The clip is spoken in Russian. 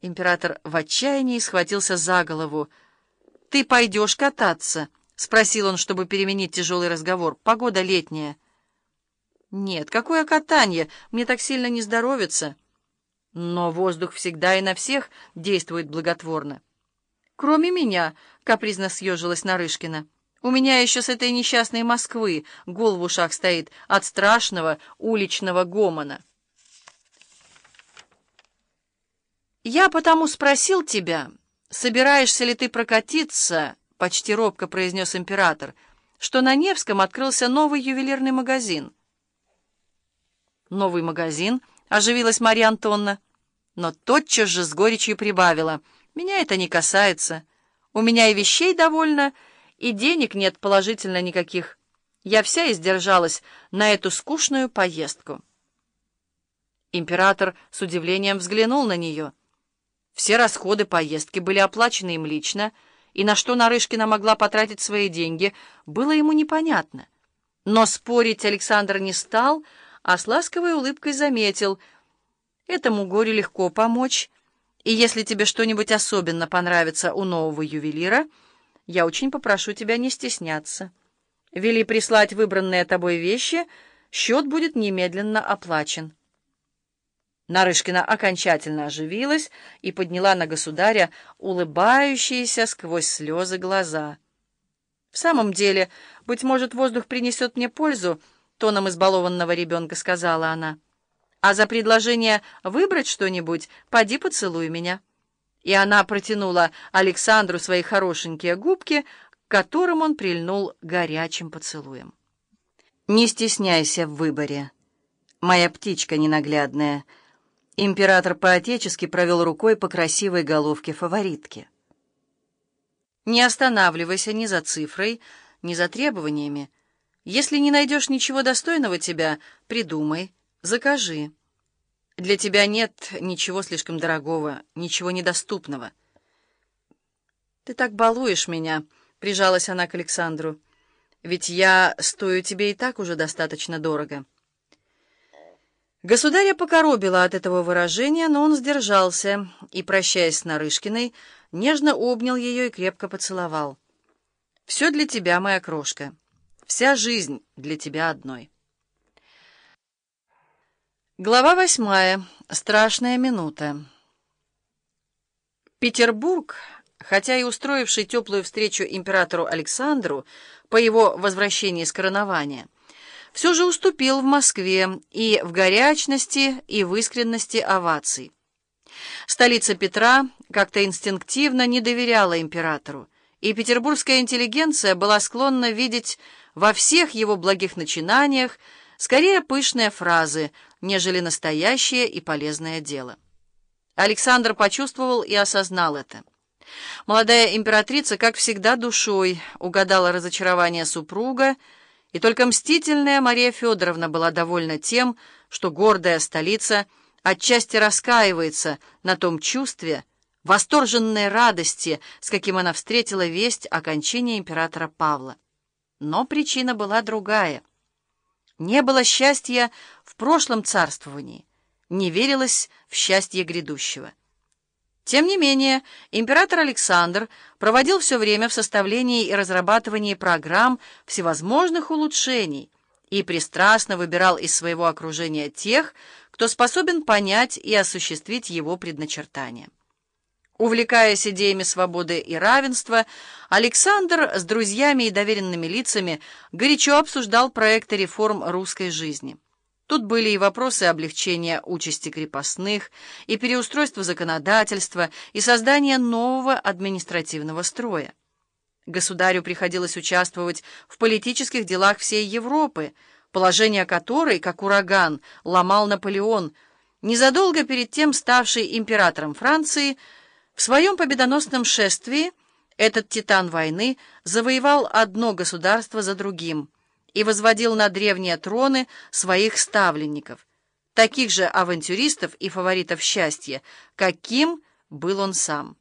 Император в отчаянии схватился за голову. «Ты пойдешь кататься?» — спросил он, чтобы переменить тяжелый разговор. «Погода летняя». «Нет, какое катание? Мне так сильно не здоровится». «Но воздух всегда и на всех действует благотворно». «Кроме меня», — капризно съежилась Нарышкина. «У меня еще с этой несчастной Москвы гол в ушах стоит от страшного уличного гомона». «Я потому спросил тебя, собираешься ли ты прокатиться?» — почти робко произнес император, что на Невском открылся новый ювелирный магазин. «Новый магазин?» — оживилась Марья Антонна, но тотчас же с горечью прибавила. «Меня это не касается. У меня и вещей довольно, и денег нет положительно никаких. Я вся издержалась на эту скучную поездку». Император с удивлением взглянул на нее — все расходы поездки были оплачены им лично, и на что Нарышкина могла потратить свои деньги, было ему непонятно. Но спорить Александр не стал, а с ласковой улыбкой заметил, «Этому горю легко помочь, и если тебе что-нибудь особенно понравится у нового ювелира, я очень попрошу тебя не стесняться. Вели прислать выбранные тобой вещи, счет будет немедленно оплачен». Нарышкина окончательно оживилась и подняла на государя улыбающиеся сквозь слезы глаза. «В самом деле, быть может, воздух принесет мне пользу», — тоном избалованного ребенка сказала она. «А за предложение выбрать что-нибудь, поди поцелуй меня». И она протянула Александру свои хорошенькие губки, к которым он прильнул горячим поцелуем. «Не стесняйся в выборе, моя птичка ненаглядная», — Император по-отечески провел рукой по красивой головке фаворитки. Не останавливайся ни за цифрой, ни за требованиями. Если не найдешь ничего достойного тебя, придумай, закажи. Для тебя нет ничего слишком дорогого, ничего недоступного. «Ты так балуешь меня», — прижалась она к Александру. «Ведь я стою тебе и так уже достаточно дорого». Государя покоробило от этого выражения, но он сдержался и, прощаясь с Нарышкиной, нежно обнял ее и крепко поцеловал. «Все для тебя, моя крошка. Вся жизнь для тебя одной». Глава восьмая. Страшная минута. Петербург, хотя и устроивший теплую встречу императору Александру по его возвращении с коронования, все же уступил в Москве и в горячности, и в искренности оваций. Столица Петра как-то инстинктивно не доверяла императору, и петербургская интеллигенция была склонна видеть во всех его благих начинаниях скорее пышные фразы, нежели настоящее и полезное дело. Александр почувствовал и осознал это. Молодая императрица, как всегда, душой угадала разочарование супруга, и только мстительная Мария Федоровна была довольна тем, что гордая столица отчасти раскаивается на том чувстве, восторженной радости, с каким она встретила весть о кончине императора Павла. Но причина была другая. Не было счастья в прошлом царствовании, не верилось в счастье грядущего. Тем не менее, император Александр проводил все время в составлении и разрабатывании программ всевозможных улучшений и пристрастно выбирал из своего окружения тех, кто способен понять и осуществить его предначертания. Увлекаясь идеями свободы и равенства, Александр с друзьями и доверенными лицами горячо обсуждал проекты реформ русской жизни. Тут были и вопросы облегчения участи крепостных, и переустройства законодательства, и создания нового административного строя. Государю приходилось участвовать в политических делах всей Европы, положение которой, как ураган, ломал Наполеон, незадолго перед тем ставший императором Франции, в своем победоносном шествии этот титан войны завоевал одно государство за другим – и возводил на древние троны своих ставленников, таких же авантюристов и фаворитов счастья, каким был он сам.